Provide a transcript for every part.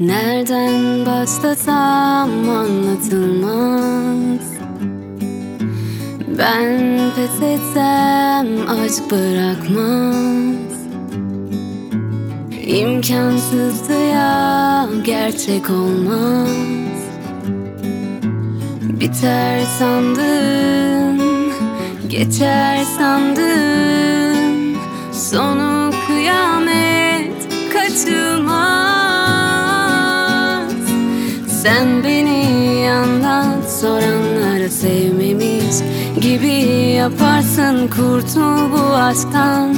Nereden başlasam anlatılmaz. Ben pes etsem aşk bırakmaz. İmkansızdı ya gerçek olmaz. Biter sandın, geçer sandın. Sonu Sen beni anlat soranlara sevmemiş gibi yaparsın. Kurtul bu aşktan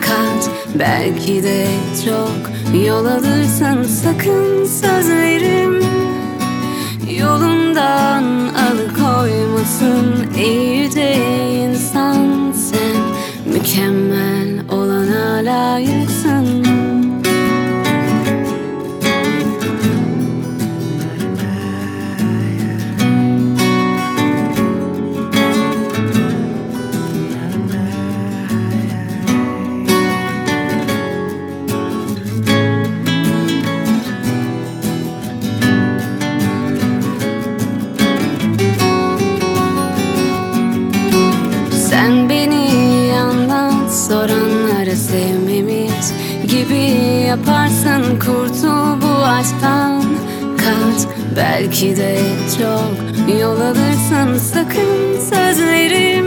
kaç belki de çok Yol alırsın. Sakın sözlerim soranlara sevmemiş gibi yaparsın kurtul bu aşktan kaç. Belki de çok yol alırsın sakın sözlerim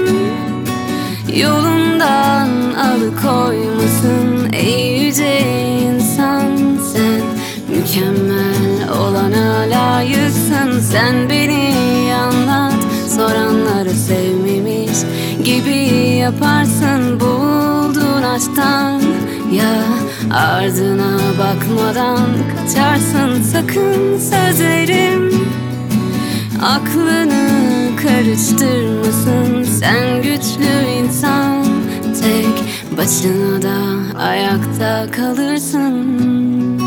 yolundan alıkoymasın. Ey yüce insan sen mükemmel olana layıksın. Sen beni anlat soranları sevmemiş gibi yaparsın bulduğun aşktan ya ardına bakmadan kaçarsın sakın sözlerim. Aklını karıştırmasın sen güçlü insan. Tek başına da ayakta kalırsın